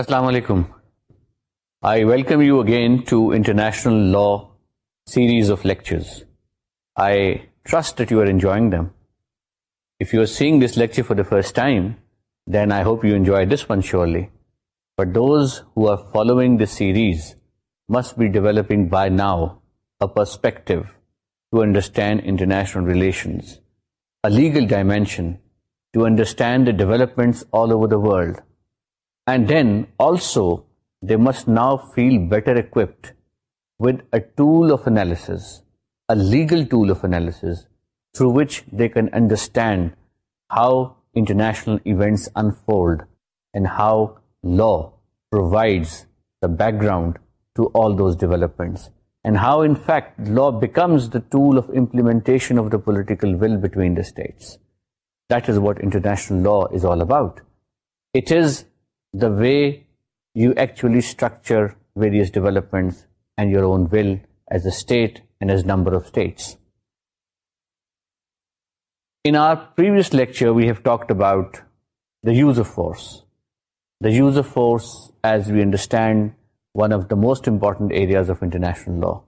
Assalamu alaikum. I welcome you again to International Law series of lectures. I trust that you are enjoying them. If you are seeing this lecture for the first time, then I hope you enjoy this one surely. But those who are following this series must be developing by now a perspective to understand international relations, a legal dimension, to understand the developments all over the world, and then also they must now feel better equipped with a tool of analysis, a legal tool of analysis, through which they can understand how international events unfold and how law provides the background to all those developments, and how in fact law becomes the tool of implementation of the political will between the states. That is what international law is all about. It is the way you actually structure various developments and your own will as a state and as number of states. In our previous lecture, we have talked about the use of force. The use of force, as we understand, one of the most important areas of international law.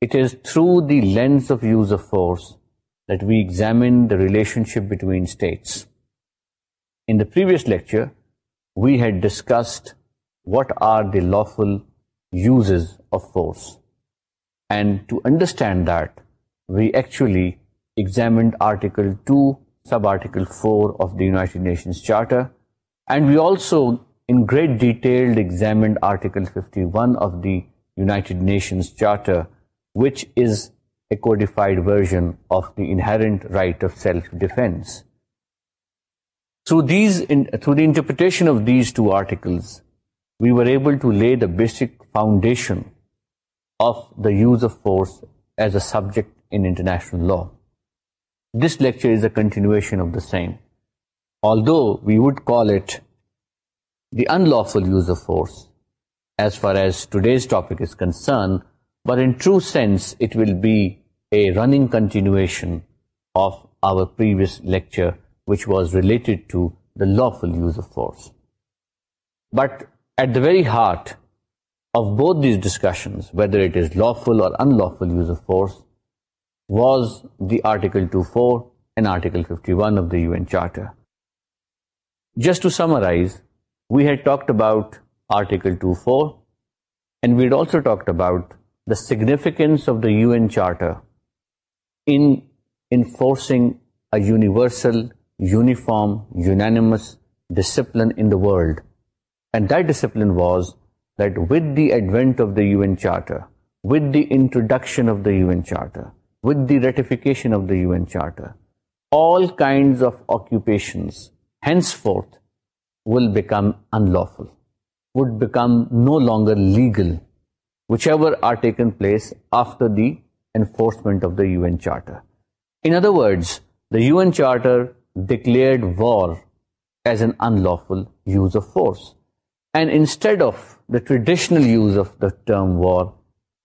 It is through the lens of use of force that we examine the relationship between states. In the previous lecture, we had discussed what are the lawful uses of force and understand that we actually examined article four after the and we also great detailed examined the which is a self defence Through the interpretation of these two articles, we were able to lay the basic foundation of the use of force as a subject in international law. This lecture is a continuation of the same, although we would call it the unlawful use of force as far as today's topic is concerned, but in true sense it will be a running continuation of our previous lecture which was related to the lawful use of force. But at the very heart of both these discussions, whether it is lawful or unlawful use of force, was the Article 24 and Article 51 of the UN Charter. Just to summarize, we had talked about Article 24, and we had also talked about the significance of the UN Charter in enforcing a universal world and discipline was that with the advent of the U N charter introduction of the U N charter would become no longer legal which ever are taken place after the enforcement of the U N charter declared war as an unlawful use of force. And instead of the traditional use of the term war,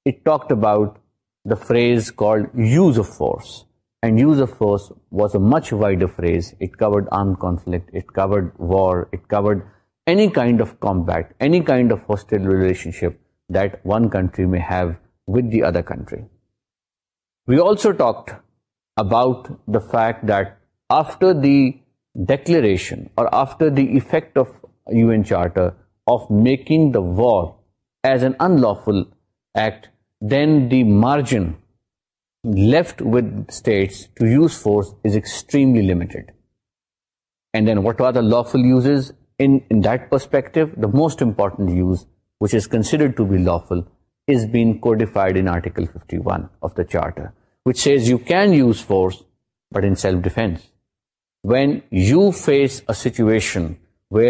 it talked about the phrase called use of force. And use of force was a much wider phrase. It covered armed conflict, it covered war, it covered any kind of combat, any kind of hostile relationship that one country may have with the other country. We also talked about the fact that after the declaration or after the effect of UN Charter of making the war as an unlawful act, then the margin left with states to use force is extremely limited. And then what are the lawful uses? In that perspective, the most important use, which is considered to be lawful, is being codified in Article 51 of the Charter, which says you can use force, but in self-defense. When you face action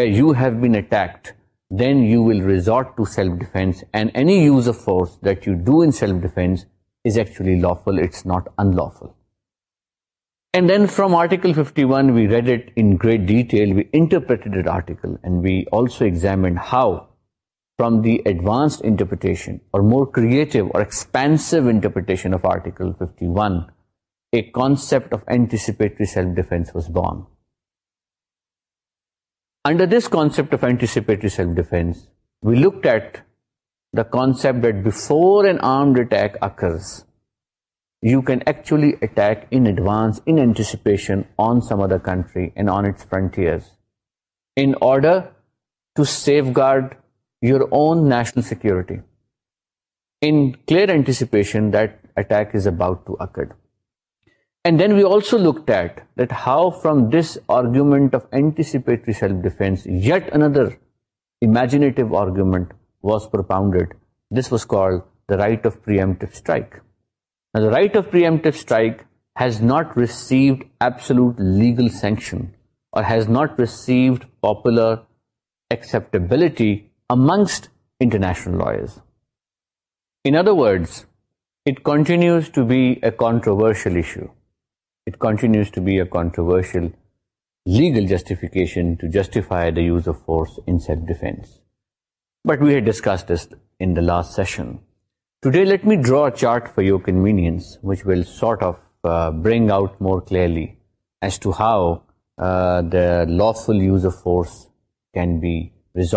you have been attacked is lawful from article fifty one we read it great detail repeated we also examined how from the advance interpretation or more proper concept anticipatory was boundaries band attack you کینچلی securitisation And then we also looked at that how from this argument of anticipatory self-defense, yet another imaginative argument was propounded. This was called the right of preemptive strike. Now, the right of preemptive strike has not received absolute legal sanction or has not received popular acceptability amongst international lawyers. In other words, it continues to be a controversial issue. It continues controversial legal justification draw chart for your convenience bring out more clearly law of force cases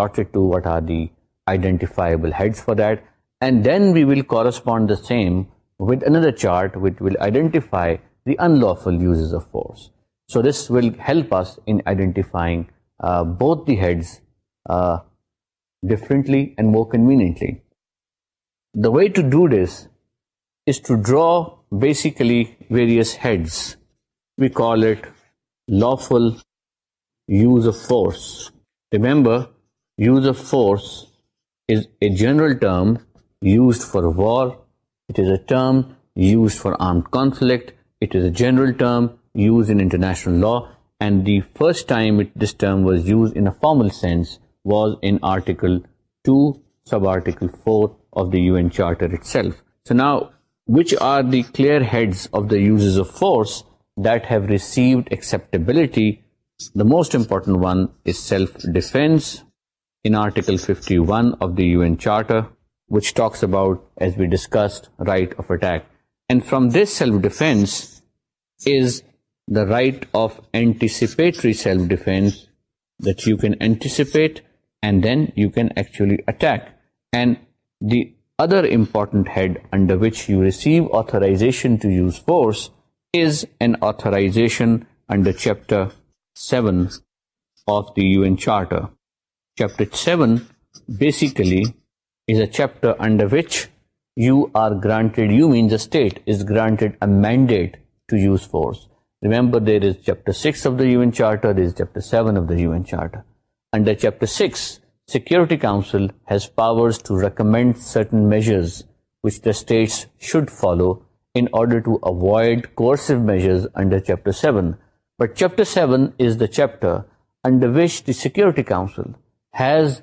for that and then we will correspond the same with in chart will identify the unlawful uses of force. So this will help us in identifying uh, both the heads uh, differently and more conveniently. The way to do this is to draw basically various heads. We call it lawful use of force. Remember, use of force is a general term used for war. It is a term used for armed conflict. It is a general term use in international law and the first time was use in article four of data had force that have received acceptability the most important self defences which talk about as be discussed right of attack and from this self defence ادرٹنٹرائزن chapter seven basically a you are granted you entrant and it security council has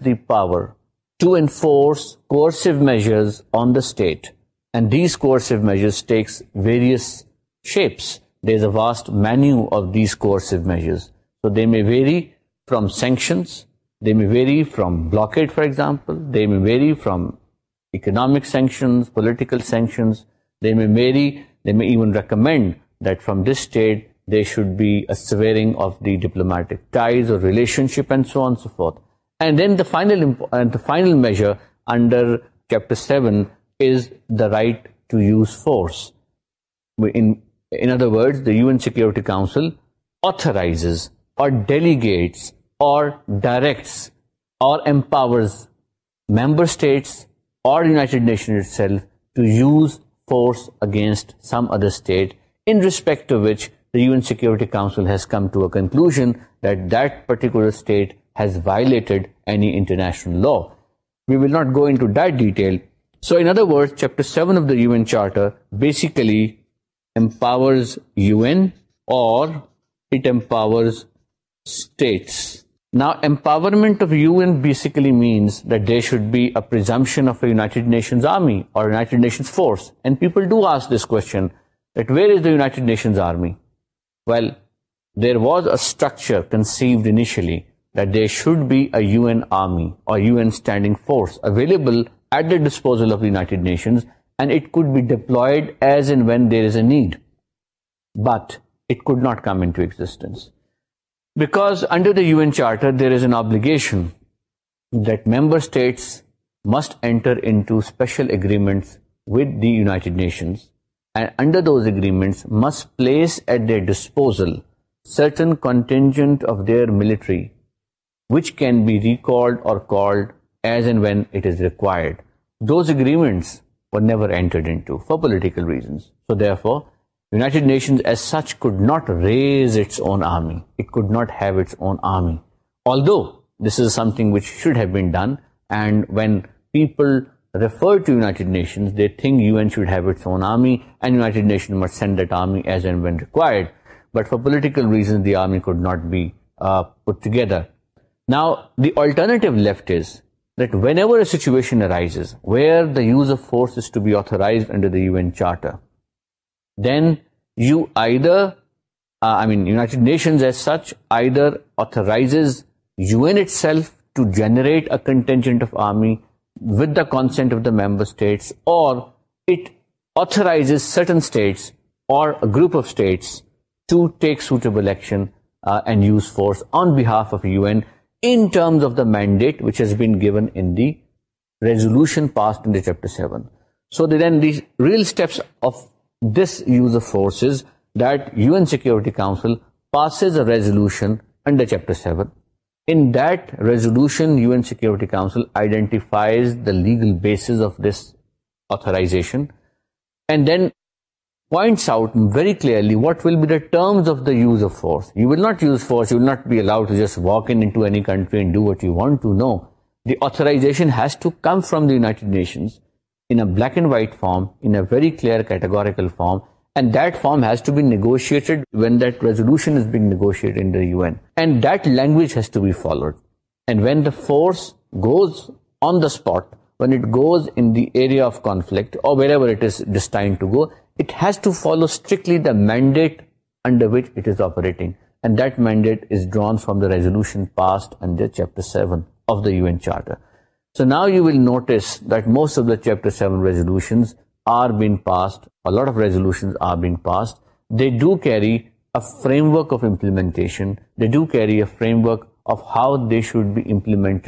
the power to enforce measure state and these کو shapes. There's a vast menu of these coercive measures. So they may vary from sanctions, they may vary from blockade, for example, they may vary from economic sanctions, political sanctions, they may even recommend that from this state there should be a severing of the diplomatic ties or relationship, and so on and so forth. And then the final uh, measure under Chapter 7 is the right to use force. In U N security council authorise or delegates or directs member state or state has violated any international law we will not go into detail so under of the charter basically empowers you at empowers states now empowerment of basically means that they should be private nations army or structure conceived initially they should be a army or and it could be deployed as and when there is a need but it could not come to existence because under obligation that member states must enter agreements with the United Nations and agreements must place at the disposal military which can be record or never entered to for political army it not have been done and when people refer to uniting own army intended army as and required but for political reason the army there now the alternate left is wherever situation where's nation eyes to generate army with the consent of the member states certain states group of states to take suitable seven so then real security position seven security council eyes the legal base this authorisation and then points out very clearly what will be terms of the for will not use force not be allowed to just wacky do what want no the authorisation has to come فرومائٹ Nations in a black and white form in a very clear categorical form and that form has to be negotiate when that resolution followed and when the force goes on the spot when it goes inflict frame work implementation should be implement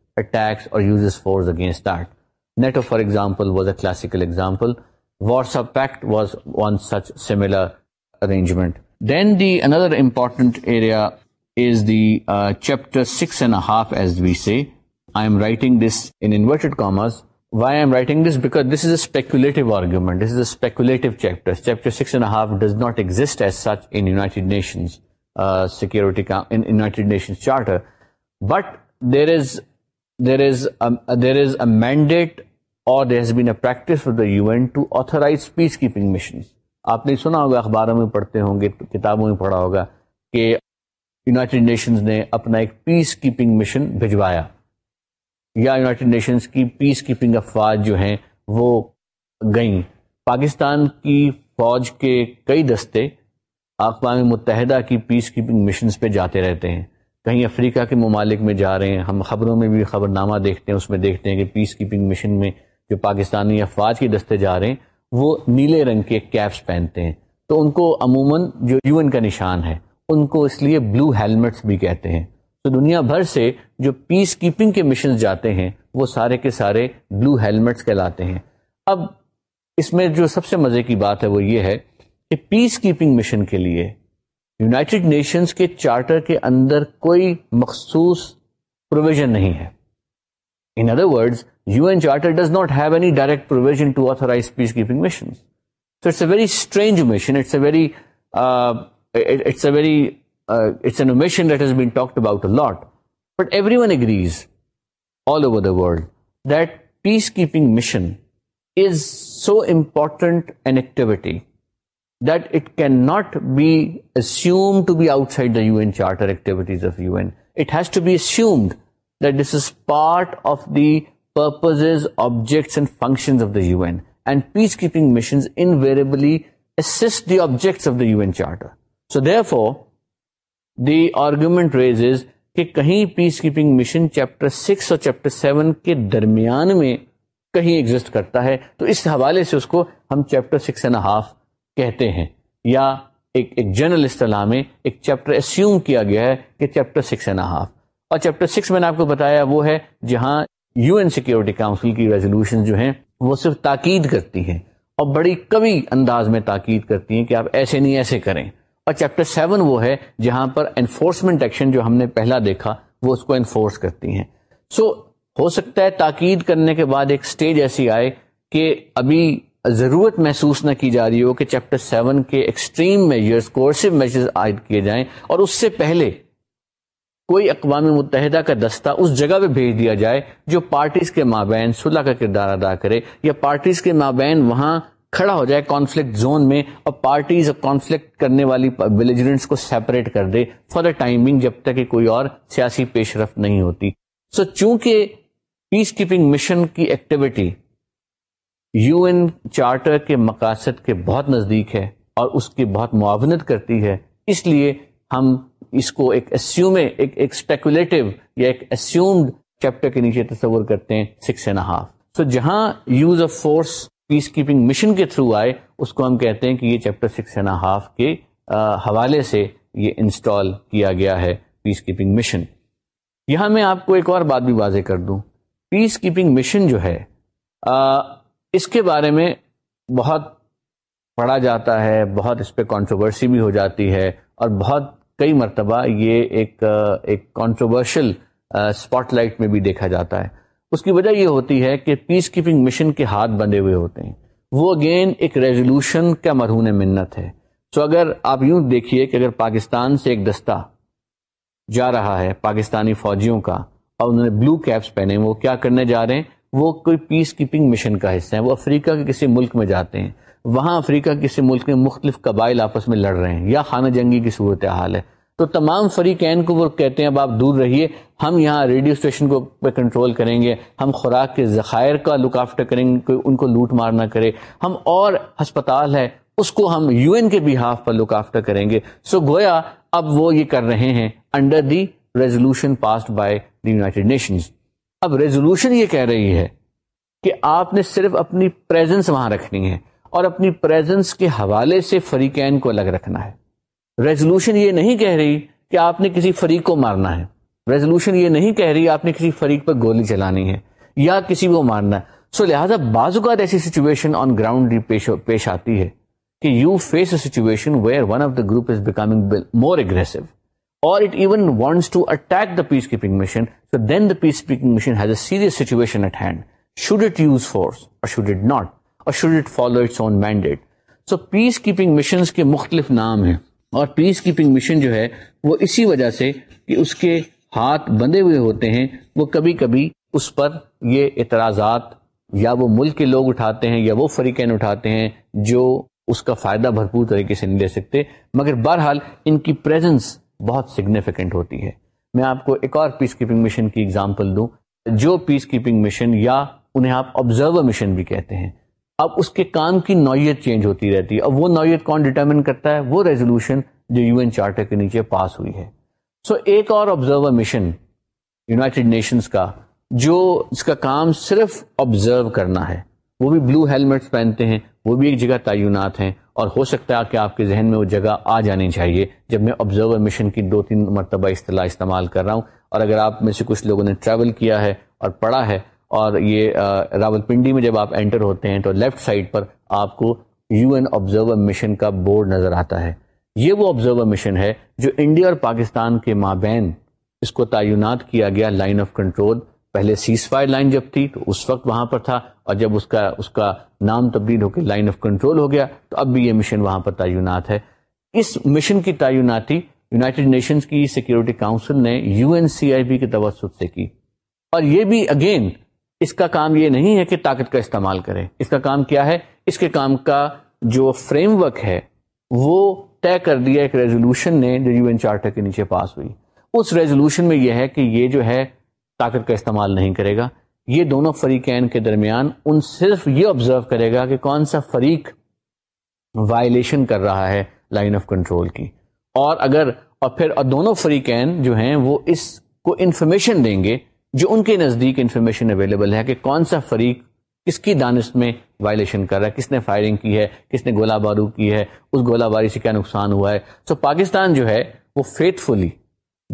for example was a sailor half we see I am writing this is a veto's there is a mandate or practice a the U N to to piece keeping mission آپ نے سنا ہوگا اخباروں میں پڑھتے ہوں گے کتابوں میں پڑھا ہوگا کہ یونائٹڈ نیشنز نے اپنا ایک پیس کیپنگ مشن بھجوایا یا یونائٹیڈ نیشنز کی پیس کیپنگ افواج جو ہیں وہ گئیں پاکستان کی فوج کے کئی دستے اقوام متحدہ کی پیس کیپنگ مشنز پہ جاتے رہتے ہیں کہیں افریقہ کے ممالک میں جا رہے ہیں ہم خبروں میں بھی خبر نامہ دیکھتے ہیں اس میں دیکھتے ہیں کہ پیس کیپنگ مشن میں جو پاکستانی افواج کی دستے جا رہے ہیں وہ نیلے رنگ کے کیپس پہنتے ہیں تو ان کو عموماً جو یو این کا نشان ہے ان کو اس لیے بلو ہیلمٹس بھی کہتے ہیں تو دنیا بھر سے جو پیس کیپنگ کے مشنز جاتے ہیں وہ سارے کے سارے بلو ہیلمٹس کہلاتے ہیں اب اس میں جو سب سے مزے کی بات ہے وہ یہ ہے کہ پیس کیپنگ مشن کے لیے یونائٹڈ نیشنز کے چارٹر کے اندر کوئی مخصوص پروویژن نہیں ہے in other words U N charter does not have any direct provision to authorise piece keeping mission so it's a very strange mission it's a very it's a very it's an mission that has been talked about a lot but every one agrees all over the world that piece keeping mission is so important an activity that it cannot be assumed to be outside the UN Charter activities of UN. It has to be assumed that this is part of the purposes, objects and functions of the UN. And peacekeeping missions invariably assist the objects of the UN Charter. So therefore, the argument raises کہ کہیں پیس keeping mission chapter 6 اور chapter 7 کے درمیان میں کہیں exit کرتا ہے تو اس حوالے سے اس کو ہم چیپٹر 6 اینڈ ہاف کہتے ہیں یا ایک ایک جنرل اصطلاح میں ایک چیپٹر اسیوم کیا گیا ہے کہ چیپٹر سکس اینڈ ہاف اور چیپٹر سکس میں نے آپ کو بتایا وہ ہے جہاں یو این سیکیورٹی کاؤنسل کی ریزولوشن جو ہیں وہ صرف تاکید کرتی ہیں اور بڑی کبھی انداز میں تاکید کرتی ہیں کہ آپ ایسے نہیں ایسے کریں اور چیپٹر سیون وہ ہے جہاں پر انفورسمنٹ ایکشن جو ہم نے پہلا دیکھا وہ اس کو انفورس کرتی ہیں سو so, ہو سکتا ہے تاکید کرنے کے بعد ایک سٹیج ایسی آئے کہ ابھی ضرورت محسوس نہ کی جا رہی ہو کہ چیپٹر سیون کے ایکسٹریم میجرز کورسو میجرز عائد کیے جائیں اور اس سے پہلے کوئی اقوام متحدہ کا دستہ اس جگہ پہ بھیج دیا جائے جو پارٹیز کے مابین صلاح کا کردار ادا کرے یا پارٹیز کے مابین وہاں کھڑا ہو جائے کانفلکٹ زون میں اور پارٹیز اور کانفلکٹ کرنے والی ولیجرنٹس کو سیپریٹ کر دے فار اے ٹائمنگ جب تک کہ کوئی اور سیاسی پیش رفت نہیں ہوتی سو so, چونکہ پیس کیپنگ مشن کی ایکٹیویٹی یو این چارٹر کے مقاصد کے بہت نزدیک ہے اور اس کی بہت معاونت کرتی ہے اس لیے ہم اس کو ایک ایک اسپیکولیٹو یا ایک ایسیومڈ چیپٹر کے نیچے تصور کرتے ہیں سکس اینڈ ہاف سو جہاں use of force piece keeping mission کے تھرو آئے اس کو ہم کہتے ہیں کہ یہ چیپٹر سکس اینڈ ہاف کے حوالے سے یہ انسٹال کیا گیا ہے پیس کیپنگ مشن یہاں میں آپ کو ایک اور بات بھی واضح کر دوں پیس کیپنگ مشن جو ہے اس کے بارے میں بہت پڑھا جاتا ہے بہت اس پہ کانٹروورسی بھی ہو جاتی ہے اور بہت کئی مرتبہ یہ ایک ایک کانٹروورشل اسپاٹ لائٹ میں بھی دیکھا جاتا ہے اس کی وجہ یہ ہوتی ہے کہ پیس کیپنگ مشن کے ہاتھ بندھے ہوئے ہوتے ہیں وہ اگین ایک ریزولوشن کا مرہون منت ہے سو so اگر آپ یوں دیکھیے کہ اگر پاکستان سے ایک دستہ جا رہا ہے پاکستانی فوجیوں کا اور انہوں نے بلو کیپس پہنے وہ کیا کرنے جا رہے ہیں وہ کوئی پیس کیپنگ مشن کا حصہ ہیں وہ افریقہ کے کسی ملک میں جاتے ہیں وہاں افریقہ کسی ملک میں مختلف قبائل آپس میں لڑ رہے ہیں یا خانہ جنگی کی صورت حال ہے تو تمام فریقین کو وہ کہتے ہیں اب آپ دور رہیے ہم یہاں ریڈیو اسٹیشن کو پہ کنٹرول کریں گے ہم خوراک کے ذخائر کا لک آفٹر کریں گے کوئی ان کو لوٹ مار نہ کرے ہم اور ہسپتال ہے اس کو ہم یو این کے بہاف پر لک آفٹر کریں گے سو گویا اب وہ یہ کر رہے ہیں under the resolution passed by the United Nations اب ریزولوشن یہ کہہ رہی ہے کہ آپ نے صرف اپنی پریزنس وہاں رکھنی ہے اور اپنی پریزنس کے حوالے سے فریقین کو الگ رکھنا ہے ریزولوشن یہ نہیں کہہ رہی کہ آپ نے کسی فریق کو مارنا ہے ریزولوشن یہ نہیں کہہ رہی آپ نے کسی فریق پر گولی چلانی ہے یا کسی کو مارنا ہے سو لہٰذا بعض اوقات ایسی سچویشن آن گراؤنڈ پیش آتی ہے کہ you face a situation where one of the group is becoming more aggressive اور it even attack the peace keeping mission کے مختلف نام ہیں اور پیس کیپنگ مشین جو ہے وہ اسی وجہ سے کہ اس کے ہاتھ بندھے ہوئے ہوتے ہیں وہ کبھی کبھی اس پر یہ اعتراضات یا وہ ملک کے لوگ اٹھاتے ہیں یا وہ فریقین اٹھاتے ہیں جو اس کا فائدہ بھرپور طریقے سے نہیں لے سکتے مگر بہرحال ان کی پرزنس بہت سگنیفیکنٹ ہوتی ہے میں آپ کو ایک اور پیس کیپنگ مشن کی اگزامپل دوں جو پیس کیپنگ مشن یا انہیں آپ آبزرور مشن بھی کہتے ہیں اب اس کے کام کی نوعیت چینج ہوتی رہتی ہے اب وہ نوعیت کون ڈیٹرمن کرتا ہے وہ ریزولوشن جو یو این چارٹر کے نیچے پاس ہوئی ہے سو so ایک اور آبزرور مشن یونائٹیڈ نیشنز کا جو اس کا کام صرف آبزرو کرنا ہے وہ بھی بلو ہیلمٹس پہنتے ہیں وہ بھی ایک جگہ تعینات ہیں اور ہو سکتا ہے کہ آپ کے ذہن میں وہ جگہ آ جانی چاہیے جب میں آبزرور مشن کی دو تین مرتبہ اصطلاح استعمال کر رہا ہوں اور اگر آپ میں سے کچھ لوگوں نے ٹریول کیا ہے اور پڑھا ہے اور یہ راول پنڈی میں جب آپ انٹر ہوتے ہیں تو لیفٹ سائڈ پر آپ کو یو این آبزرور مشن کا بورڈ نظر آتا ہے یہ وہ آبزرور مشن ہے جو انڈیا اور پاکستان کے مابین اس کو تعینات کیا گیا لائن آف کنٹرول پہلے سیز فائر لائن جب تھی تو اس وقت وہاں پر تھا اور جب اس کا اس کا نام تبدیل ہو کے لائن آف کنٹرول ہو گیا تو اب بھی یہ مشن وہاں پر تعینات ہے اس مشن کی تعیناتی یونائٹڈ نیشنز کی سیکیورٹی کاؤنسل نے U N C I B کے توسط سے کی اور یہ بھی اگین اس کا کام یہ نہیں ہے کہ طاقت کا استعمال کرے اس کا کام کیا ہے اس کے کام کا جو فریم ورک ہے وہ طے کر دیا ایک ریزولوشن نے جو یو این چارٹر کے نیچے پاس ہوئی اس ریزولوشن میں یہ ہے کہ یہ جو ہے طاقت کا استعمال نہیں کرے گا یہ دونوں فریقین کے درمیان ان صرف یہ آبزرو کرے گا کہ کون سا فریق وائلیشن کر رہا ہے لائن آف کنٹرول کی اور اگر اور پھر اور دونوں فریقین جو ہیں وہ اس کو انفارمیشن دیں گے جو ان کے نزدیک انفارمیشن اویلیبل ہے کہ کون سا فریق کس کی دانش میں وائلیشن کر رہا ہے کس نے فائرنگ کی ہے کس نے گولہ بارو کی ہے اس گولہ باری سے کیا نقصان ہوا ہے سو so پاکستان جو ہے وہ فیتھ فلی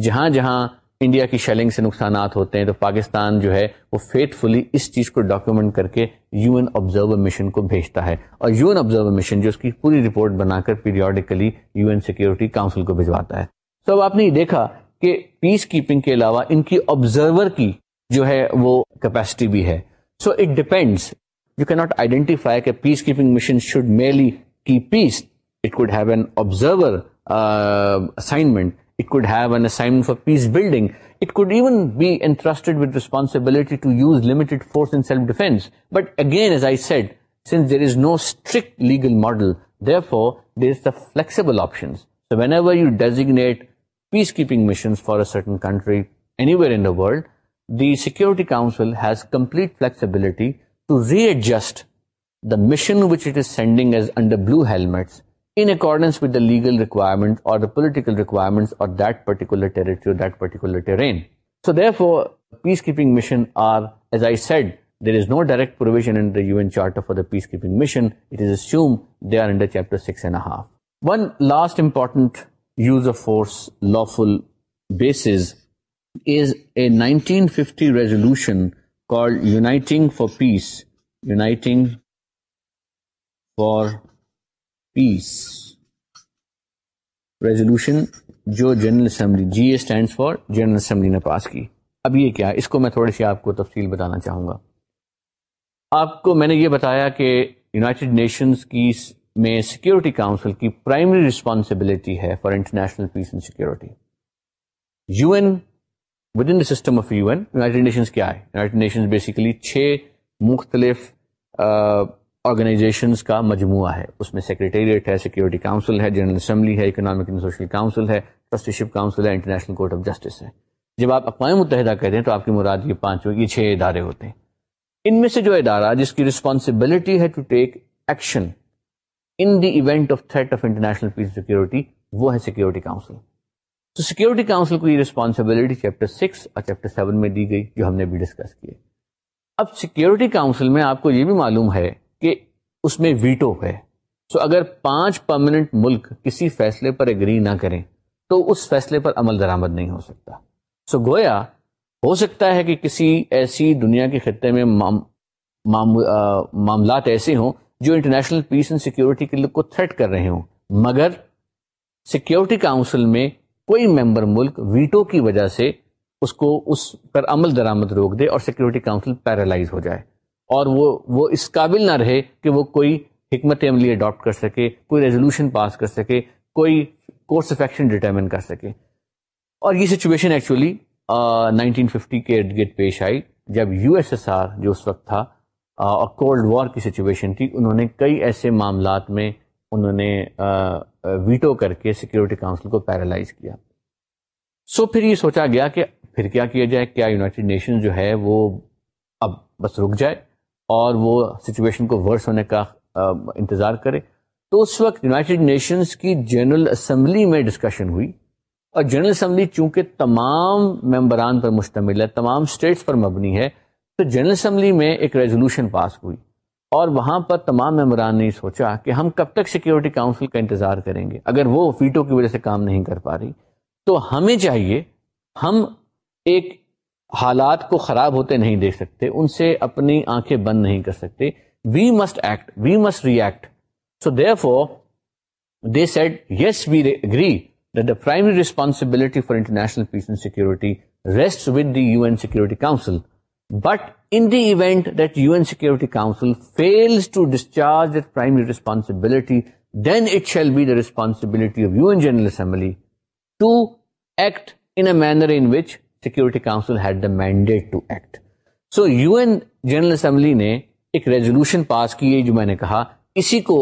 جہاں جہاں انڈیا کی شیلنگ سے نقصانات ہوتے ہیں تو پاکستان جو ہے وہ فیتھ فلی اس چیز کو ڈاکیومنٹ کر کے یو این آبزرور مشن کو بھیجتا ہے اور یو این آبزرور مشن جو اس کی پوری رپورٹ بنا کر periodically U N security council کو بھجواتا ہے تو اب آپ نے یہ دیکھا کہ پیس کیپنگ کے علاوہ ان کی آبزرور کی جو ہے وہ کیپیسٹی بھی ہے سو اٹ ڈپینڈس یو کی ناٹ آئیڈینٹیفائی کہ پیس کیپنگ مشن شوڈ میلی کی peace it could have an observer assignment It could have an assignment for peace building. It could even be entrusted with responsibility to use limited force in self-defense. But again, as I said, since there is no strict legal model, therefore, there is the flexible options. So whenever you designate peacekeeping missions for a certain country anywhere in the world, the Security Council has complete flexibility to readjust the mission which it is sending as under blue helmets legal requirements lawful بیسٹی ریزول peace resolution جو general assembly G A stand for general assembly نے pass کی اب یہ کیا اس کو میں تھوڑی سی آپ کو تفصیل بتانا چاہوں گا آپ کو میں نے یہ بتایا کہ یونائٹیڈ نیشنز کی میں سیکیورٹی کاؤنسل کی پرائمری رسپانسبلٹی ہے for international peace and security U N within the system of U N united nations کیا ہے یونائٹیڈ نیشنز بیسیکلی چھ مختلف آرگنائزیشنس کا مجموعہ ہے اس میں سیکرٹریٹ ہے سیکیورٹی کاؤنسل ہے جنرل اسمبلی ہے اکنامک اینڈ سوشل کاؤنسل ہے ٹرسٹیشپ کاؤنسل ہے انٹرنیشنل کورٹ آف جسٹس ہے جب آپ اقوام متحدہ کہتے ہیں تو آپ کی مراد یہ پانچوں یہ چھ ادارے ہوتے ہیں ان میں سے جو ادارہ جس کی رسپانسبلٹی ہے to take action in the event of threat of international peace security وہ ہے سیکورٹی کاؤنسل تو سیکورٹی کاؤنسل کو یہ رسپانسبلٹی چیپٹر سکس اور چیپٹر سیون میں دی گئی جو ہم نے بھی ڈسکس کیے اب سیکورٹی کاؤنسل میں آپ کو یہ بھی معلوم ہے کہ اس میں ویٹو ہے سو اگر پانچ پرماننٹ ملک کسی فیصلے پر اگری نہ کریں تو اس فیصلے پر عمل درآمد نہیں ہو سکتا سو گویا ہو سکتا ہے کہ کسی ایسی دنیا کے خطے میں معاملات ایسے ہوں جو انٹرنیشنل پیس اینڈ سیکورٹی کے کو تھریٹ کر رہے ہوں مگر سیکیورٹی کاؤنسل میں کوئی ممبر ملک ویٹو کی وجہ سے اس کو اس پر عمل درآمد روک دے اور سیکورٹی کاؤنسل پیرالائز ہو جائے اور وہ وہ اس قابل نہ رہے کہ وہ کوئی حکمت عملی اڈاپٹ کر سکے کوئی ریزولوشن پاس کر سکے کوئی کورس آف ایکشن ڈیٹرمن کر سکے اور یہ سچویشن ایکچولی نائنٹین ففٹی کے ارد گرد پیش آئی جب یو ایس ایس آر جو اس وقت تھا کولڈ وار کی سچویشن تھی انہوں نے کئی ایسے معاملات میں انہوں نے ویٹو کر کے سیکیورٹی کاؤنسل کو پیرالائز کیا سو پھر یہ سوچا گیا کہ پھر کیا کیا جائے کیا یونائٹڈ نیشن جو ہے وہ اب بس رک جائے اور وہ سچویشن کو ورس ہونے کا انتظار کرے تو اس وقت یونائٹیڈ نیشنز کی جنرل اسمبلی میں ڈسکشن ہوئی اور جنرل اسمبلی چونکہ تمام ممبران پر مشتمل ہے تمام اسٹیٹس پر مبنی ہے تو جنرل اسمبلی میں ایک ریزولوشن پاس ہوئی اور وہاں پر تمام ممبران نے سوچا کہ ہم کب تک سیکیورٹی کاؤنسل کا انتظار کریں گے اگر وہ فیٹو کی وجہ سے کام نہیں کر پا رہی تو ہمیں چاہیے ہم ایک حالات کو خراب ہوتے نہیں دیکھ سکتے ان سے اپنی آنکھیں بند نہیں کر سکتے we must act we must react so therefore they said yes we agree the primary responsibility for international peace and security rest with the U N security council but in the event that U N security council fails to discharge that primary responsibility then it shall be the responsibility of U N general assembly to act in manner in which security council had the mandate to act so U N general assembly نے ایک resolution pass کی ہے جو میں نے کہا اسی کو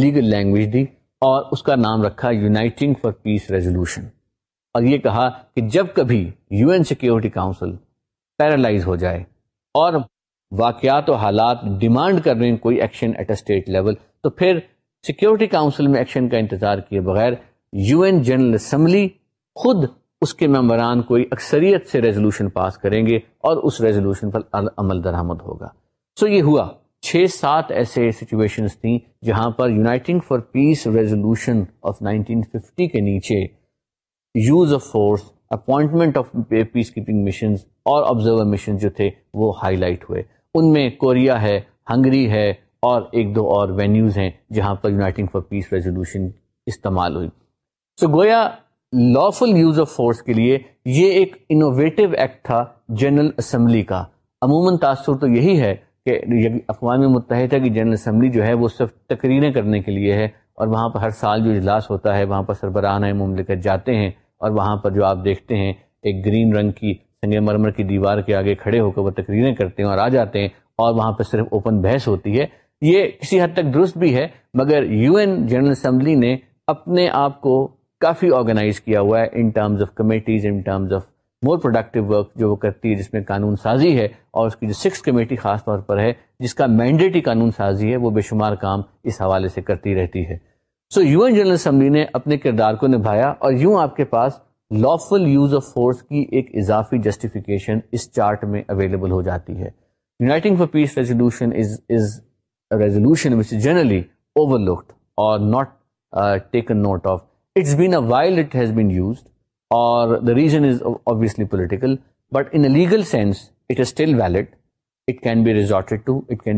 لیگل لینگویج دی اور اس کا نام رکھا فار پیس ریزولوشن اور یہ کہا کہ جب کبھی U N security council paralyse ہو جائے اور واقعات و حالات ڈیمانڈ کر رہے ہیں کوئی action at a state level تو پھر سیکورٹی کاؤنسل میں ایکشن کا انتظار کیے بغیر یو این جنرل اسمبلی خود اس کے ممبران کوئی اکثریت سے ریزولوشن پاس کریں گے اور اس ریزولوشن پر عمل درآمد ہوگا سو so یہ ہوا چھ سات ایسے سچویشنز تھیں جہاں پر uniting for peace resolution of nineteen کے نیچے use of force appointment of piece keeping missions اور آبزرور مشن جو تھے وہ ہائی لائٹ ہوئے ان میں کوریا ہے ہنگری ہے اور ایک دو اور وینیوز ہیں جہاں پر یونائٹنگ فار پیس ریزولوشن استعمال ہوئی سو so گویا لافل یوز آف فورس کے لیے یہ ایک انوویٹو ایکٹ تھا جنرل اسمبلی کا عموماً تاثر تو یہی ہے کہ اقوام متحدہ کی جنرل اسمبلی جو ہے وہ صرف تقریریں کرنے کے لیے ہے اور وہاں پر ہر سال جو اجلاس ہوتا ہے وہاں پر سربراہ مملکت جاتے ہیں اور وہاں پر جو آپ دیکھتے ہیں ایک گرین رنگ کی سنگ مرمر کی دیوار کے آگے کھڑے ہو کر وہ تقریریں کرتے ہیں اور آ جاتے ہیں اور وہاں پہ صرف اوپن بحث ہوتی ہے یہ کسی حد تک درست بھی ہے مگر یو این جنرل اسمبلی نے اپنے آپ کو کافی آرگنائز کیا ہوا ہے in in terms terms of of committees more productive work جو وہ کرتی ہے جس میں قانون سازی ہے اور اس کی جو سکس کمیٹی خاص طور پر ہے جس کا مینڈیٹ قانون سازی ہے وہ بے شمار کام اس حوالے سے کرتی رہتی ہے so U N general assembly نے اپنے کردار کو نبھایا اور یوں آپ کے پاس لافل یوز آف فورس کی ایک اضافی جسٹیفیکیشن اس چارٹ میں اویلیبل ہو جاتی ہے uniting for peace resolution is is resolution which generally overlooked اور not taken note of used اور ریزن از ابس political but in legal sense still valid it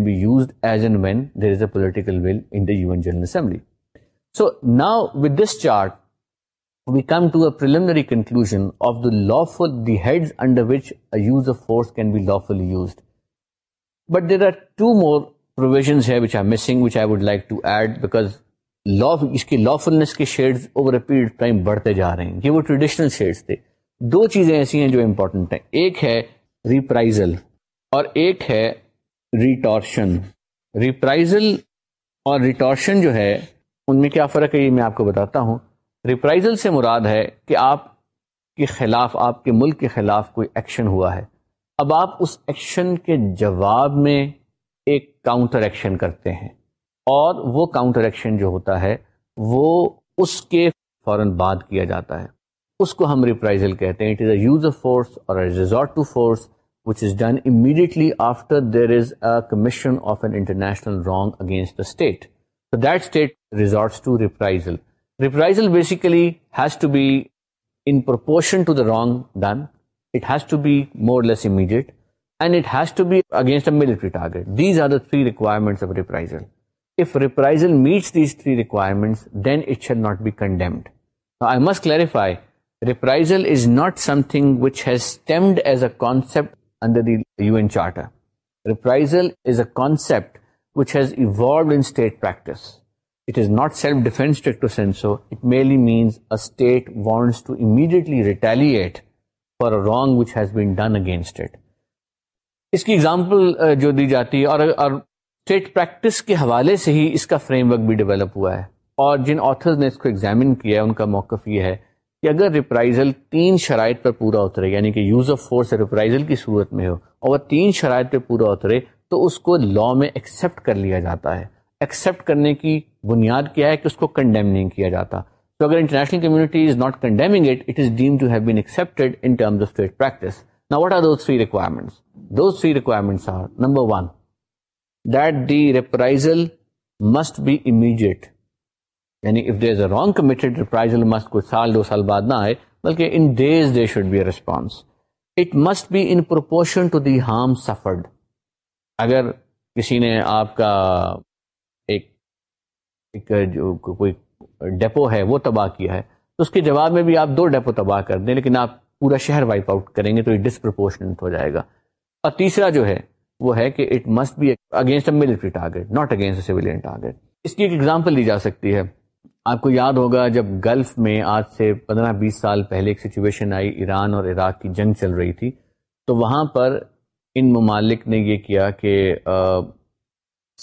used as and when there is a political an general so now with this charter we come to summary conclusion of the lawful heads under which be lawfully used but there are two which I like to add because lawfulness کے shades over a period time بڑھتے جا رہے ہیں یہ وہ traditional sheds تھے دو چیزیں ایسی ہیں جو امپورٹنٹ ہیں ایک ہے ہے ریپرائزل ریپرائزل اور اور ایک ریٹارشن ریٹارشن جو ہے ان میں کیا فرق ہے یہ میں آپ کو بتاتا ہوں ریپرائزل سے مراد ہے کہ آپ کے خلاف آپ کے ملک کے خلاف کوئی ایکشن ہوا ہے اب آپ اس ایکشن کے جواب میں ایک کاؤنٹر ایکشن کرتے ہیں اور وہ کاؤنٹر ایکشن جو ہوتا ہے وہ اس کے فوراً بعد کیا جاتا ہے اس کو ہم ریپرائزل کہتے ہیں it is a use of force اور resort to force which is done immediately after there is a commission of an international wrong against the state تو that state resorts to reprisal reprisal basically has to be in proportion to the wrong done it has to be more less immediate and it has to be against a military target these are the three requirements of reprisal رانونگ uh, جو دی جاتی اور state practice کے حوالے سے ہی اس کا frame work بھی develop ہوا ہے اور جن آتھرز نے اس کو ایگزامن کیا ہے ان کا موقف یہ ہے کہ اگر ریپرائزل تین شرائط پر پورا اترے یعنی کہ یوز آف فورس ریپرائزل کی صورت میں ہو اور وہ تین شرائط پہ پورا اترے تو اس کو لا میں ایکسیپٹ کر لیا جاتا ہے ایکسیپٹ کرنے کی بنیاد کیا ہے کہ اس کو کنڈیم نہیں کیا جاتا تو اگر international community is not condemning it it is deemed to have been in terms of state practice نا what are are those those three three requirements requirements number one reprisal must be immediate یعنی سال دو سال بعد نہ آئے بلکہ in this they should be a it must be in proportion اگر کسی نے آپ کا ایک جو کوئی ڈیپو ہے وہ تباہ کیا ہے تو اس کے جواب میں بھی آپ دو ڈیپو تباہ کر دیں لیکن آپ پورا شہر وائپ آؤٹ کریں گے تو یہ ڈسپرپورشنٹ ہو جائے گا اور تیسرا جو ہے وہ ہے کہ it must be against military target not against civilian target اس کی ایک ایگزامپل دی جا سکتی ہے آپ کو یاد ہوگا جب گلف میں آج سے پندرہ بیس سال پہلے ایک سچویشن آئی ایران اور عراق کی جنگ چل رہی تھی تو وہاں پر ان ممالک نے یہ کیا کہ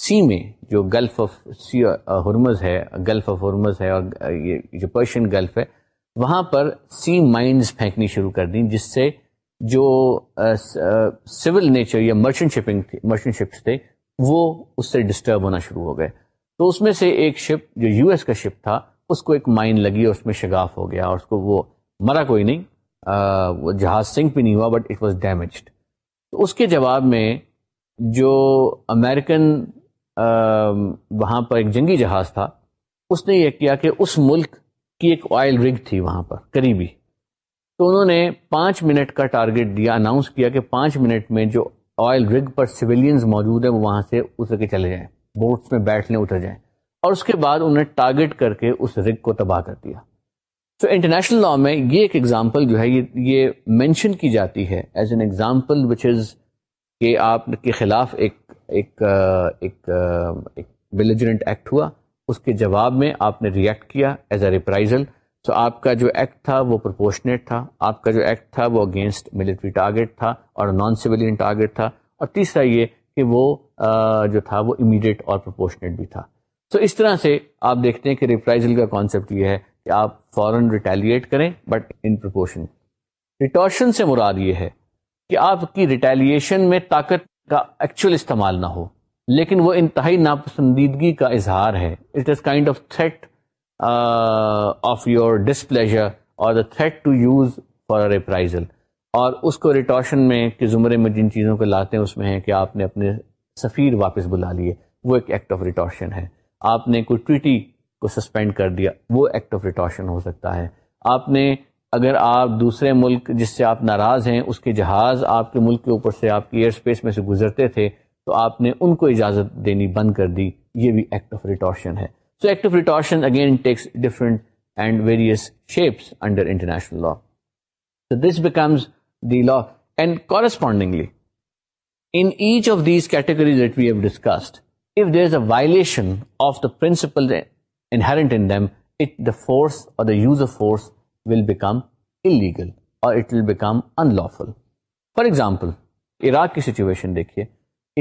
سی میں جو گلف آف سی ہرمز ہے گلف آف ہرمز ہے اور یہ جو پرشین گلف ہے وہاں پر سی مائنز پھینکنی شروع کر دیں جس سے جو سول نیچر یا مرچنٹ شپنگ تھی مرچنٹ شپس تھے وہ اس سے ڈسٹرب ہونا شروع ہو گئے تو اس میں سے ایک شپ جو یو ایس کا شپ تھا اس کو ایک مائن لگی اور اس میں شگاف ہو گیا اور اس کو وہ مرا کوئی نہیں وہ جہاز سنک بھی نہیں ہوا بٹ اٹ واز ڈیمیجڈ تو اس کے جواب میں جو امیرکن وہاں پر ایک جنگی جہاز تھا اس نے یہ کیا کہ اس ملک کی ایک آئل رگ تھی وہاں پر قریبی تو انہوں نے پانچ منٹ کا ٹارگٹ دیا اناؤنس کیا کہ پانچ منٹ میں جو آئل رگ پر سویلینز موجود ہیں وہ وہاں سے اتر کے چلے جائیں بوٹس میں بیٹھنے اتر جائیں اور اس کے بعد انہوں نے ٹارگٹ کر کے اس رگ کو تباہ کر دیا تو انٹرنیشنل لا میں یہ ایک ایگزامپل جو ہے یہ مینشن کی جاتی ہے as an example which is کہ آپ کے خلاف ایک ایک ولیجنٹ ایکٹ ہوا اس کے جواب میں آپ نے ریئیکٹ کیا ایز اے ریپرائزل تو آپ کا جو ایکٹ تھا وہ پرپوشنیٹ تھا آپ کا جو ایکٹ تھا وہ اگینسٹ ملٹری ٹارگیٹ تھا اور نان سویلین ٹارگیٹ تھا اور تیسرا یہ کہ وہ جو تھا وہ امیڈیٹ اور پرپوشنیٹ بھی تھا تو اس طرح سے آپ دیکھتے ہیں کہ ریپرائزل کا کانسیپٹ یہ ہے کہ آپ فوراً ریٹیلیٹ کریں بٹ ان ریٹارشن سے مراد یہ ہے کہ آپ کی ریٹیلیشن میں طاقت کا ایکچوئل استعمال نہ ہو لیکن وہ انتہائی ناپسندیدگی کا اظہار ہے it is kind of threat of your displeasure اور the threat to use for reprisal اور اس کو ریٹاشن میں کہ زمرے میں جن چیزوں کو لاتے ہیں اس میں ہیں کہ آپ نے اپنے سفیر واپس بلا لیے وہ ایک ایکٹ آف ریٹاشن ہے آپ نے کوئی ٹویٹی کو سسپینڈ کر دیا وہ ایکٹ آف ریٹاشن ہو سکتا ہے آپ نے اگر آپ دوسرے ملک جس سے آپ ناراض ہیں اس کے جہاز آپ کے ملک کے اوپر سے آپ کی ایئر اسپیس میں سے گزرتے تھے تو آپ نے ان کو اجازت دینی بند کر دی یہ بھی ایکٹ آف ریٹاشن ہے لاڈ کورسپونڈنگ اور سچویشن دیکھیے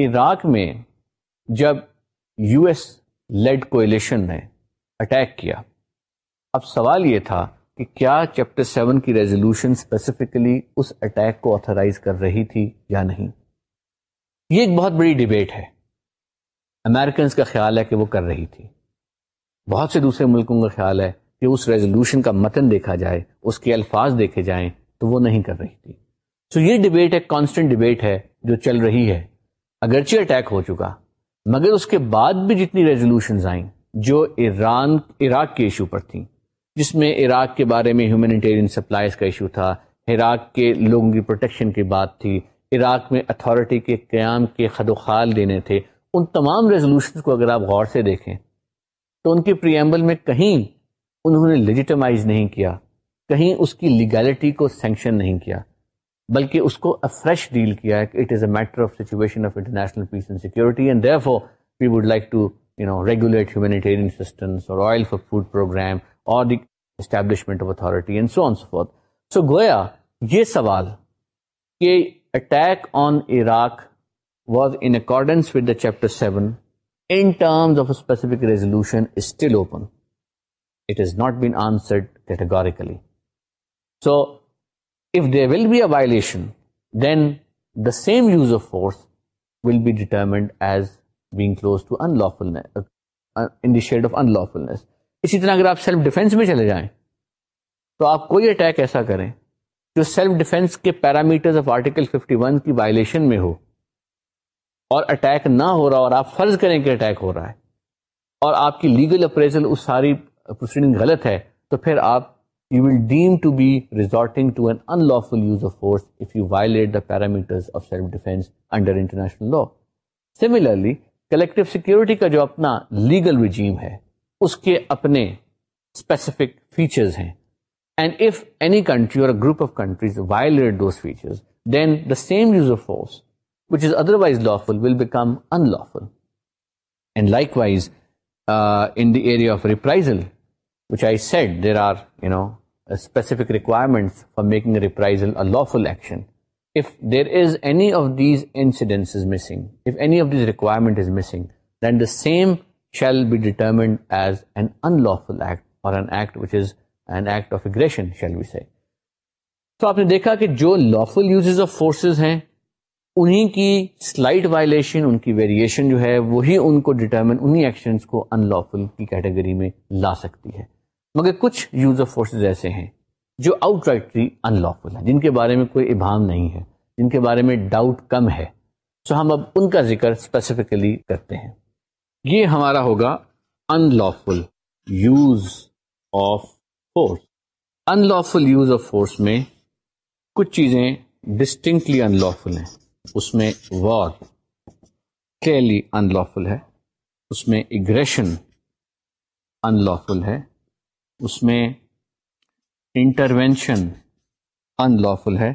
عراق میں جب یو ایس لیڈ کوئلیشن نے اٹیک کیا اب سوال یہ تھا کہ کیا چیپٹر سیون کی ریزولوشن اسپیسیفکلی اس اٹیک کو آتھرائز کر رہی تھی یا نہیں یہ ایک بہت بڑی ڈبیٹ ہے امیرکنس کا خیال ہے کہ وہ کر رہی تھی بہت سے دوسرے ملکوں کا خیال ہے کہ اس ریزولوشن کا متن دیکھا جائے اس کے الفاظ دیکھے جائیں تو وہ نہیں کر رہی تھی سو یہ ڈبیٹ ایک کانسٹنٹ ڈبیٹ ہے جو چل رہی ہے اگرچہ اٹیک ہو چکا مگر اس کے بعد بھی جتنی ریزولوشنز آئیں جو ایران عراق کے ایشو پر تھیں جس میں عراق کے بارے میں ہیومینیٹیرین سپلائز کا ایشو تھا عراق کے لوگوں کی پروٹیکشن کی بات تھی عراق میں اتھارٹی کے قیام کے خد و خال دینے تھے ان تمام ریزولوشنز کو اگر آپ غور سے دیکھیں تو ان کے پریمبل میں کہیں انہوں نے لیجیٹمائز نہیں کیا کہیں اس کی لیگیلٹی کو سینکشن نہیں کیا بلکہ اس کو فریش ڈیل کیا ہے کہ it is a matter of situation of international peace and security and therefore we would like to you know regulate humanitarian systems اور آئل فار فوڈ پروگرام اور the establishment of authority and so on so fourth so گویا یہ سوال کہ attack on Iraq was in accordance with the chapter seven in terms of specific resolution is still open it is not been answered categorically so if there will will be a violation, then the same use of force determined as being close to unlawfulness, uh, uh, in the shade of unlawfulness. اسی طرح اگر آپ self defence میں چلے جائیں تو آپ کوئی اٹیک ایسا کریں جو سیلف ڈیفینس کے آف آرٹیکل 51 کی وائلیشن میں ہو اور اٹیک نہ ہو رہا اور آپ فرض کریں کہ اٹیک ہو رہا ہے اور آپ کی لیگل اپریزل اس ساری پروسیڈنگ غلط ہے تو پھر آپ will deem to be resorting law similarly collective security کا جو اپنا لیگل رجیم ہے اس کے اپنے group of countries violators is otherwise lawful ولم unlawful requirement for making reprisal an act which is an act of aggression, shall we say. اور آپ نے دیکھا کہ جو لافل یوز آف فورسز ہیں انہی کی سلائڈ وائلشن ان کی ویریشن جو ہے وہی ان کو انہی ایکشن کو ان لافل کی کیٹیگری میں لا سکتی ہے مگر کچھ یوز آف فورسز ایسے ہیں جو آؤٹ رائٹلی ان لافل ہیں جن کے بارے میں کوئی ابہام نہیں ہے جن کے بارے میں ڈاؤٹ کم ہے سو ہم اب ان کا ذکر اسپیسیفکلی کرتے ہیں یہ ہمارا ہوگا unlawful use of force unlawful use of force میں کچھ چیزیں ڈسٹنکٹلی ان لافل ہیں اس میں وار کلیئرلی ان لافل ہے اس میں اگریشن ان لافل ہے اس میں انٹروینشن ان لافل ہے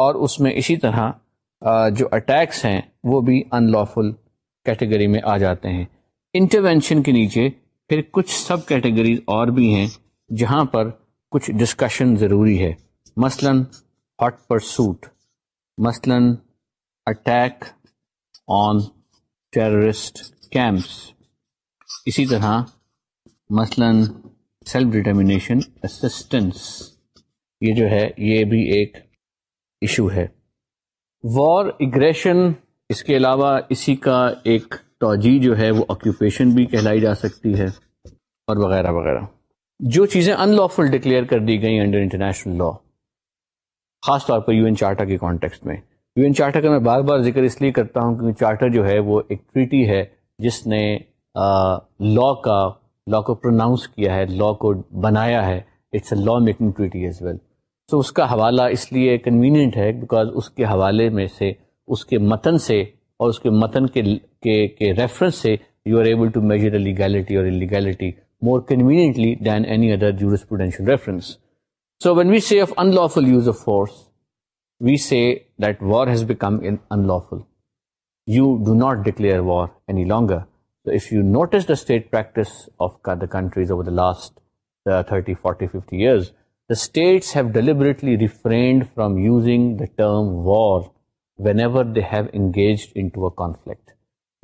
اور اس میں اسی طرح جو اٹیکس ہیں وہ بھی ان لافل کیٹیگری میں آ جاتے ہیں انٹرونشن کے نیچے پھر کچھ سب کیٹیگریز اور بھی ہیں جہاں پر کچھ ڈسکشن ضروری ہے مثلا hot pursuit attack on terrorist camps اسی طرح مثلاً سیلف اسسٹنس یہ جو ہے یہ بھی ایک ایشو ہے وار اگریشن اس کے علاوہ اسی کا ایک توجہ جو ہے وہ آکیوپیشن بھی کہلائی جا سکتی ہے اور وغیرہ وغیرہ جو چیزیں ان لافل ڈکلیئر کر دی گئیں انڈر انٹرنیشنل لا خاص طور پر یو این چارٹر کے کانٹیکس میں یو این چارٹر کا میں بار بار ذکر اس لیے کرتا ہوں کیونکہ چارٹر جو ہے وہ ایک ٹریٹی ہے جس نے لا کا لا کو پروناؤنس کیا ہے لا کو بنایا ہے اٹس اے لا میکنگ ٹویٹی ایز ویل سو اس کا حوالہ اس لیے کنوینئنٹ ہے بیکاز اس کے حوالے میں سے اس کے متن سے اور اس کے متن کے کے, کے ریفرنس سے you are able to measure legality اور illegality more conveniently than any other jurisprudential reference so when we see of unlawful use of force we that war has become un unlawful you do not declare war any longer لاسٹرٹیٹلیور have engaged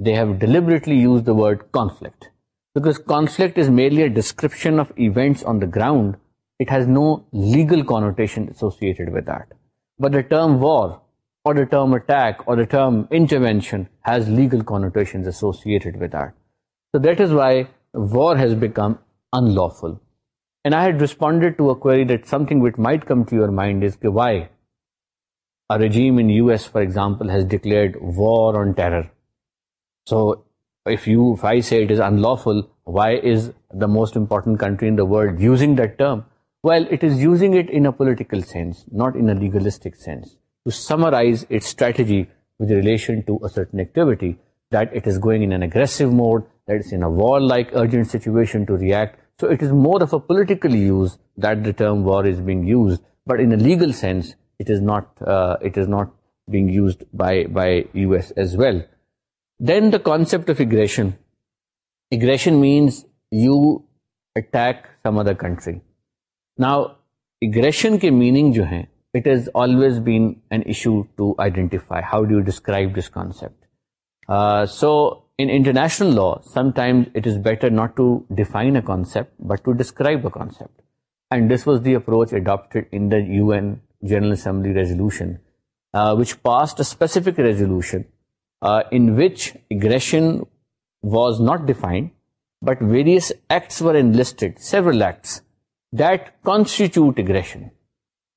the have deliberately with conflict is merely a description of on the ground it has no legal term attack اور term intervention that is why war has become unlawful unlawful why is the most important country انلڈ using them well it is using اٹلیٹیکل sense not in legalistic sense summarise its strategy with relation ٹوٹ نیگٹیوٹیو mode is in war like urgent situation political then the concept of aggression aggression means you attack some other country نا aggression کے meaning جو ہیں زنشو to identify how do describe concept so international law sometimes it is better not to define concept but to describe was the approach adapt general assembly resolution specific ریزولوشنشن was not defined but various ویسٹ that constitution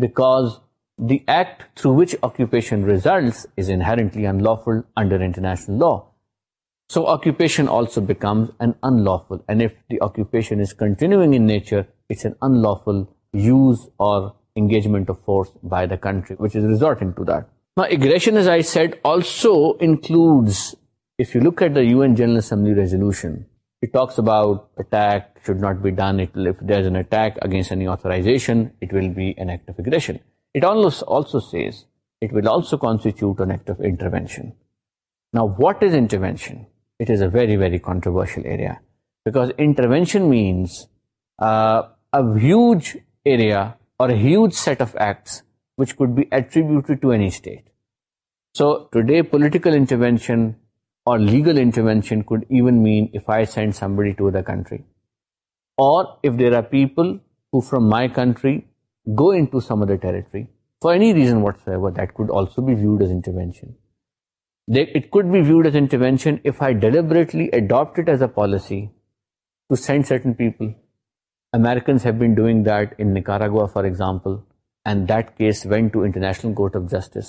because that تھروکوپیشنٹلی in لوفرشنل law so occupations by داٹریشن general talks about attack should not be ڈنک اگینسٹرائزیشنشنس set of acts which be ایٹریبیڈیٹ so today پولیٹیکلشن legal viewed as a policy American ڈوئنگلڈ that case when to international court of justice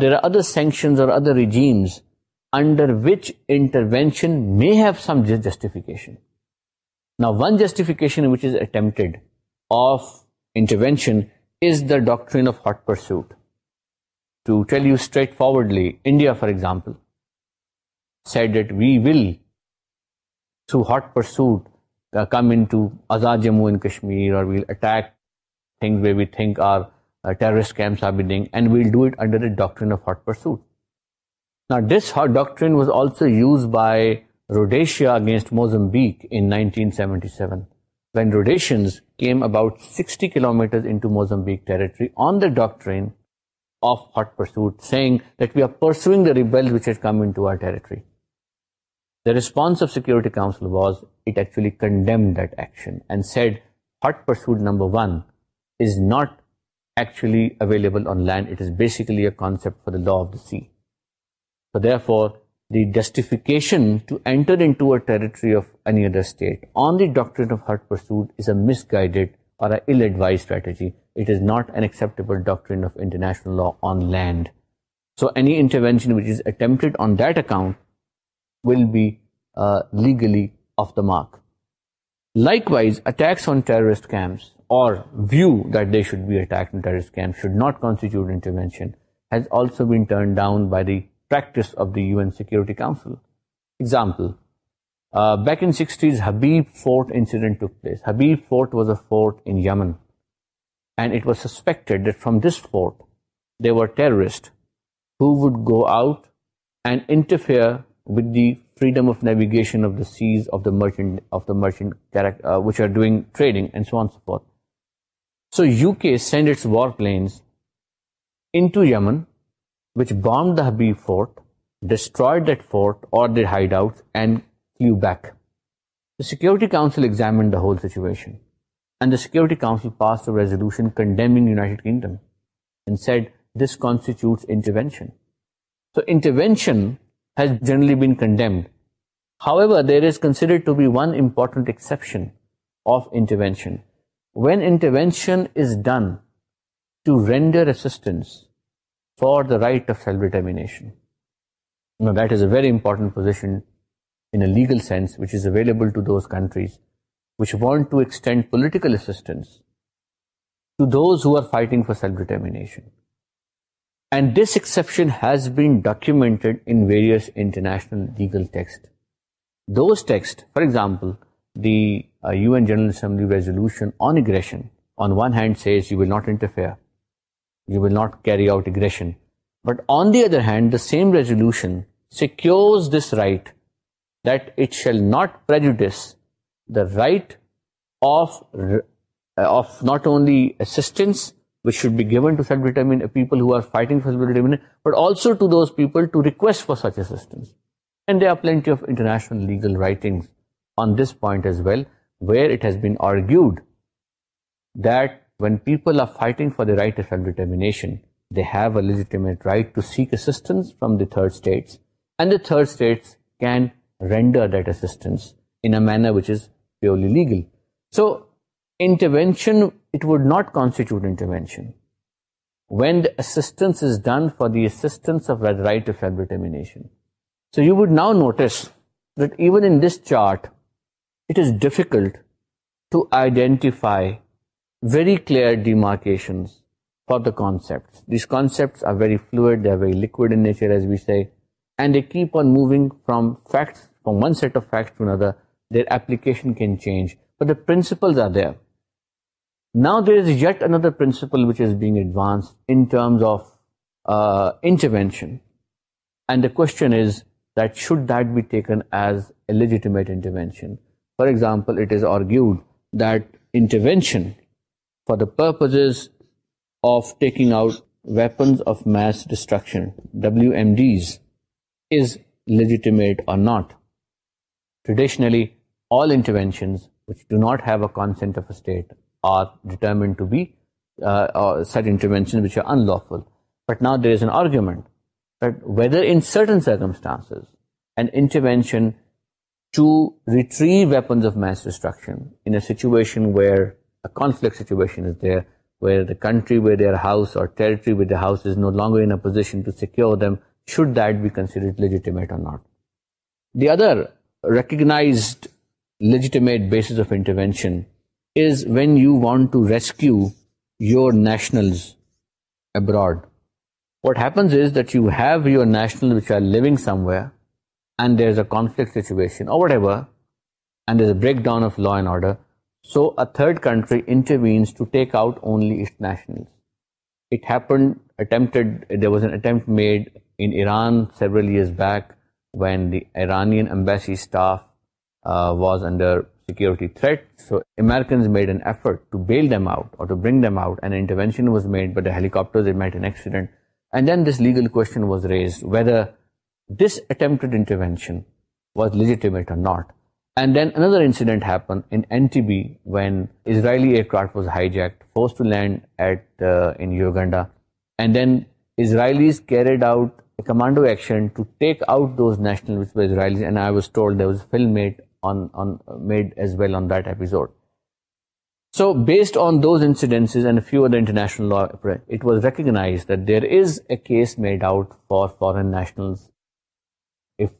there are other sanctions justifications India for example said we will hot pursue come into Azad Jammu and Kashmir are terrorist camps are building and we'll do it under the doctrine of hot pursuit نا this hot doctrine was also used by Rhodesia against Mozambique in 1977 when Rhodesians came about 60 kilometers into Mozambique territory on the doctrine of hot pursuit, saying that we are pursuing the rebels which had come into our territory. The response of Security Council was, it actually condemned that action and said, hot pursuit number one is not law of the sea law odd so enter legally mark like wise attacks view that they should be attack should not constitution down by the practice of an security council example back انبیب فورٹنٹ ہبیب fort was a Yemen and it was suspected from this they worst would go out and interfere with the freedom of navigation of the seas of داچنٹ merchant which are doing so UK sends back the security council intervention when intervention is done to renders for the right of self determination that is اےری important positioned political has بیٹڈ institutional legal for example you N general assembly resolution on aggression hand says you will not interfere but on the other hand the same resolution سیکورائٹ that it shall not پر this point as well ویئرلیٹ what constitution ویسٹنس done فارسٹنس رائٹنوٹس chart demarcation for داشنس now دیرشنشن example it is argued that intervention for the purposes of taking out weapons of mass destruction a be such intervention but not there is an argument but ویدرٹن circumstance and intervention where ہاؤسری ویدس is no long a secure them should that be consider not the other recognised legitimate bases of intervention is when you want to rescue your national national which are لوگ somewhere break down سوڈ country intervenes back when دیئن embassy security threat so American made an intervention was made by دایک made اینٹ and then this legal was raised وید naturally commando based on those انٹونیشنلائز made out for for national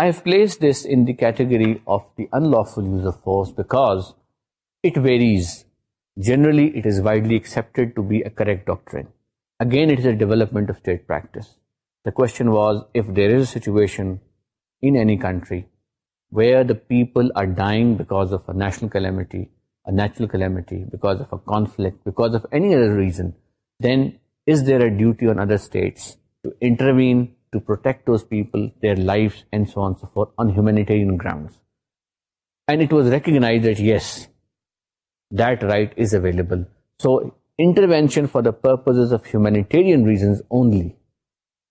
I have place category of the unlawfuls generally it is widely accepted to be a correct doctor again it is a development of state practice was if there is session where people are dying because آفشنل natural because of conflict because of other reason then is there are duty on other states to protect those people, their lives, and so on and so forth on humanitarian grounds. And it was recognized that yes, that right is available. So intervention for the purposes of humanitarian reasons only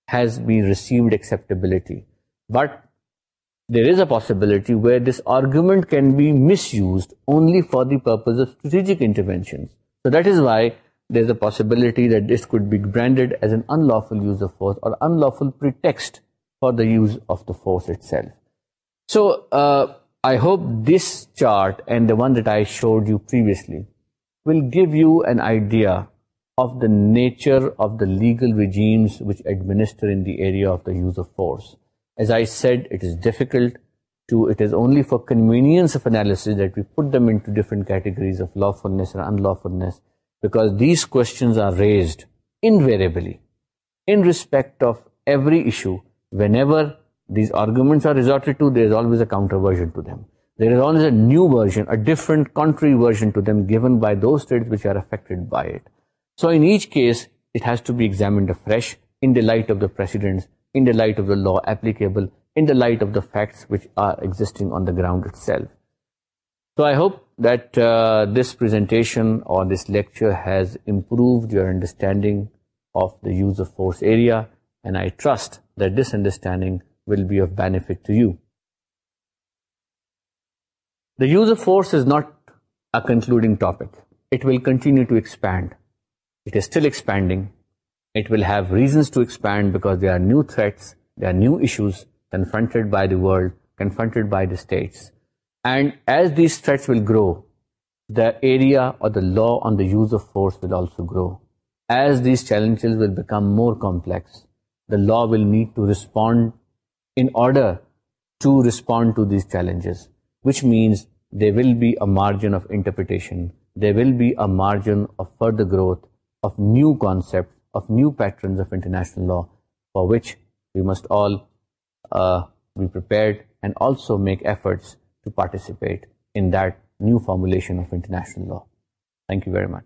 has been received acceptability. But there is a possibility where this argument can be misused only for the purpose of strategic interventions. So that is why د is the پ possibility that's be branded as an unlawfuls unlawful protected for the force so I hopes won't I should you previous will give you an idea of the nature of the legal regimes which administer of the force as I said it is difficult to it is only for convenience wait them to different key نیوٹری version to them given by دوسرٹیڈ by it so each case to be exam fresh in light of this the light of د applicable فیٹسٹنگ self so I hope that uh, this presentation or this lecture has improved your understanding of the use of force area, and I trust that this understanding will be of benefit to you. The use of force is not a concluding topic. It will continue to expand. It is still expanding. It will have reasons to expand because there are new threats, there are new issues confronted by the world, confronted by the states. And as these threats will grow, the area or the law on the use of force will also grow. As these challenges will become more complex, the law will need to respond in order to respond to these challenges, which means there will be a margin of interpretation, there will be a margin of further growth of new concepts, of new patterns of international law, for which we must all uh, be prepared and also make efforts to participate in that new formulation of international law. Thank you very much.